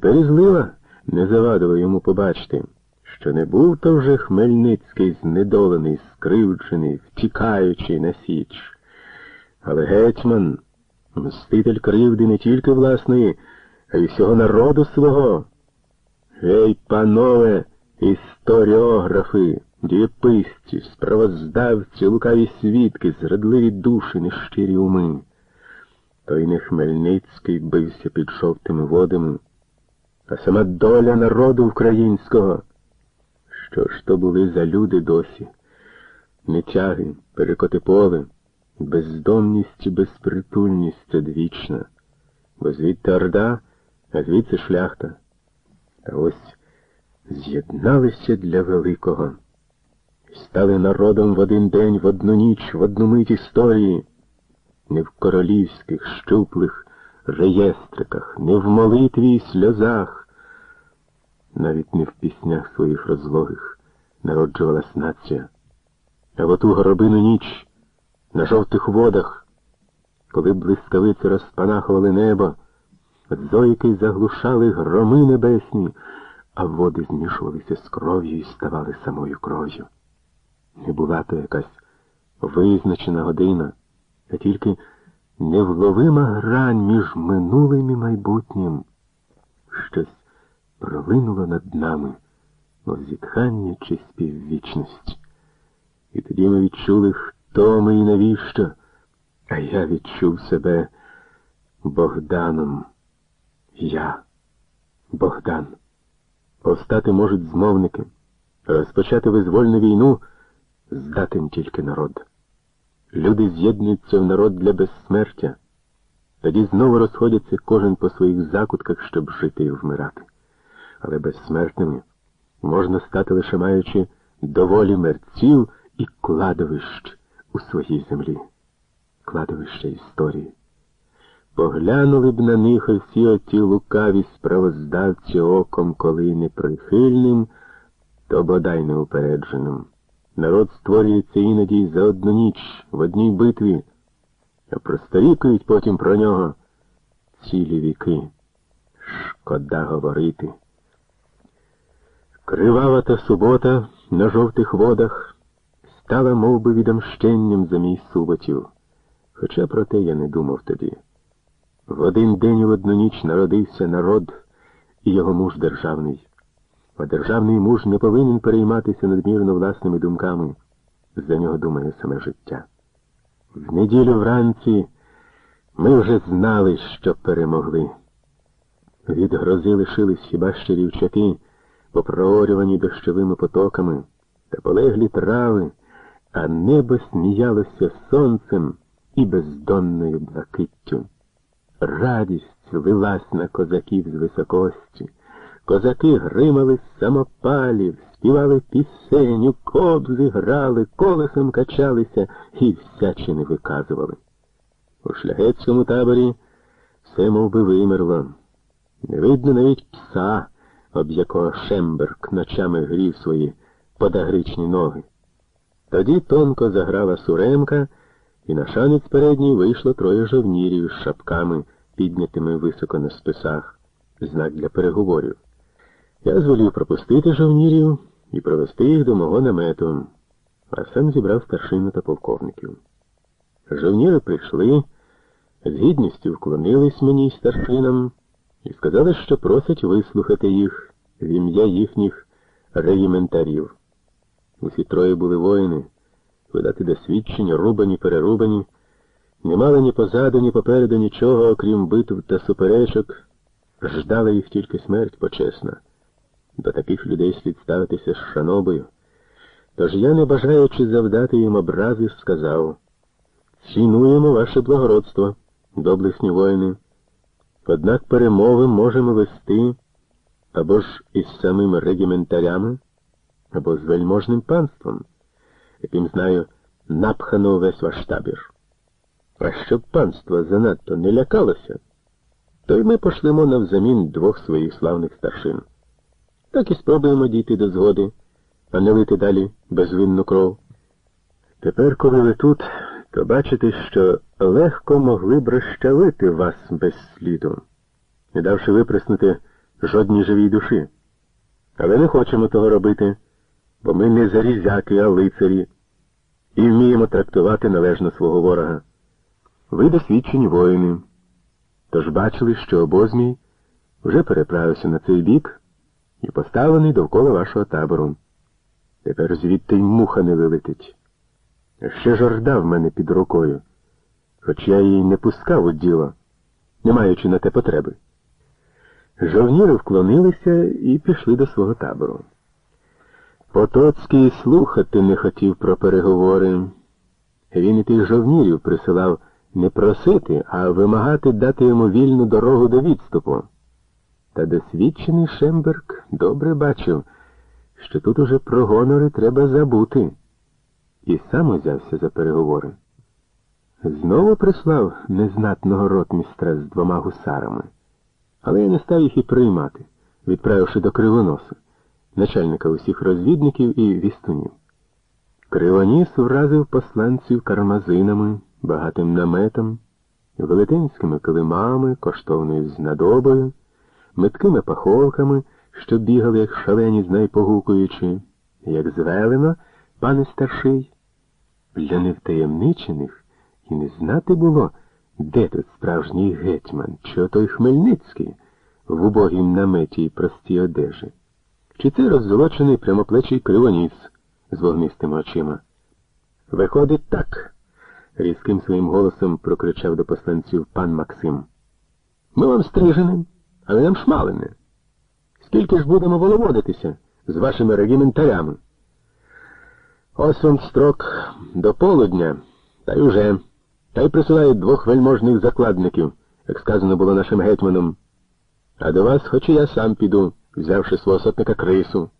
Тепер і злива не завадило йому побачити, що не був то вже Хмельницький знедолений, скривджений, втікаючий на січ. Але гетьман, мститель кривди не тільки власної, а й всього народу свого. Гей, панове, історіографи, дієписці, справоздавці, лукаві свідки, зрадливі душі, нещирі уми. Той не Хмельницький бився під жовтими водами, а сама доля народу українського. Що ж то були за люди досі? Нетяги, перекоти поле, бездомність і безпритульність одвічна, бо звідти орда, а звідси шляхта. Та ось з'єдналися для великого стали народом в один день, в одну ніч, в одну мить історії, не в королівських, щуплих реєстриках, не в молитві і сльозах, навіть не в піснях своїх розлогих народжувалась нація. А в оту горобину ніч на жовтих водах, коли блискавиці розпанахували небо, зойки заглушали громи небесні, а води змішувалися з кров'ю і ставали самою кров'ю. Не була то якась визначена година, а тільки невловима грань між минулим і майбутнім. Щось пролинуло над нами, мов зітхання чи співвічність. І тоді ми відчули, хто ми і навіщо, а я відчув себе Богданом. Я, Богдан. Повстати можуть змовники, розпочати визвольну війну здатен тільки народ. Люди з'єднуються в народ для безсмертя, тоді знову розходяться кожен по своїх закутках, щоб жити і вмирати. Але безсмертними можна стати лише маючи доволі мерців і кладовищ у своїй землі, кладовище історії. Поглянули б на них усі оті лукаві справоздавці оком, коли не прихильним, то бодай неупередженим. Народ створюється іноді за одну ніч в одній битві, а просторікують потім про нього цілі віки. Шкода говорити. Кривава та субота на жовтих водах стала мов би, відомщенням за мій суботів, хоча про те я не думав тоді. В один день і в одну ніч народився народ і його муж державний. А державний муж не повинен перейматися надмірно власними думками. За нього думає саме життя. В неділю вранці ми вже знали, що перемогли. Від грози лишились хіба ще рівчаки, попроорювані дощовими потоками, та полеглі трави, а небо сміялося сонцем і бездонною блакиттю. Радість лилась на козаків з високості. Козаки гримали самопалів, співали пісеню, кобзи грали, колесом качалися і всячини виказували. У шляхетському таборі все мов би, вимерло. Не видно навіть пса, об якого Шемберг ночами грів свої подагричні ноги. Тоді тонко заграла суремка, і на шанець передній вийшло троє жовнірів з шапками, піднятими високо на списах, знак для переговорів. Я зволів пропустити жовнірів і провести їх до мого намету, а сам зібрав старшину та полковників. Жовніри прийшли, з гідністю вклонились мені старшинам і сказали, що просять вислухати їх в ім'я їхніх регіментарів. Усі троє були воїни, видати досвідчені, рубані, перерубані, не мали ні позаду, ні попереду нічого, окрім битв та суперечок, ждала їх тільки смерть почесна. До таких людей слід ставитися з шанобою. Тож я, не бажаючи завдати їм образи, сказав цінуємо ваше благородство, доблесні воїни. Однак перемови можемо вести або ж із самими регіментарями, або з вельможним панством, яким знаю, напхано весь ваш табір. А щоб панство занадто не лякалося, то й ми пошлемо навзамін двох своїх славних старшин. Так і спробуємо дійти до згоди, а не лити далі безвинну кров. Тепер, коли ви тут, то бачите, що легко могли б розчавити вас без сліду, не давши виприснути жодній живій душі. Але не хочемо того робити, бо ми не зарізяки, а лицарі, і вміємо трактувати належно свого ворога. Ви досвідчені воїни. Тож бачили, що обозмій вже переправився на цей бік і поставлений довкола вашого табору. Тепер звідти й муха не вилетить. Ще жорда в мене під рукою, хоч я її не пускав у діло, не маючи на те потреби. Жовніри вклонилися і пішли до свого табору. Потоцький слухати не хотів про переговори. Він і тих жовнірів присилав не просити, а вимагати дати йому вільну дорогу до відступу. Та досвідчений Шемберг добре бачив, що тут уже про гонори треба забути, і сам узявся за переговори. Знову прислав незнатного ротмістра з двома гусарами, але я не став їх і приймати, відправивши до Кривоноса, начальника усіх розвідників і вістунів. Кривоніс вразив посланців кармазинами, багатим наметом, велетенськими килимами, коштовною знадобою, меткими паховками, що бігали, як шалені, знай погукуючи, як звелено, пане старший. Для невтаємничених і не знати було, де тут справжній гетьман, що той Хмельницький в убогім наметі й простій одежі. Чи це роззолочений прямоплечий кривоніс з вогнистими очима? Виходить так, різким своїм голосом прокричав до посланців пан Максим. Ми вам стриженим, але нам шмалене. Скільки ж будемо воловодитися з вашими регіментарями? Ось вам строк до полудня, та й уже. Та й присилають двох вельможних закладників, як сказано було нашим гетьманом. А до вас хоч і я сам піду, взявши свого сотника крису.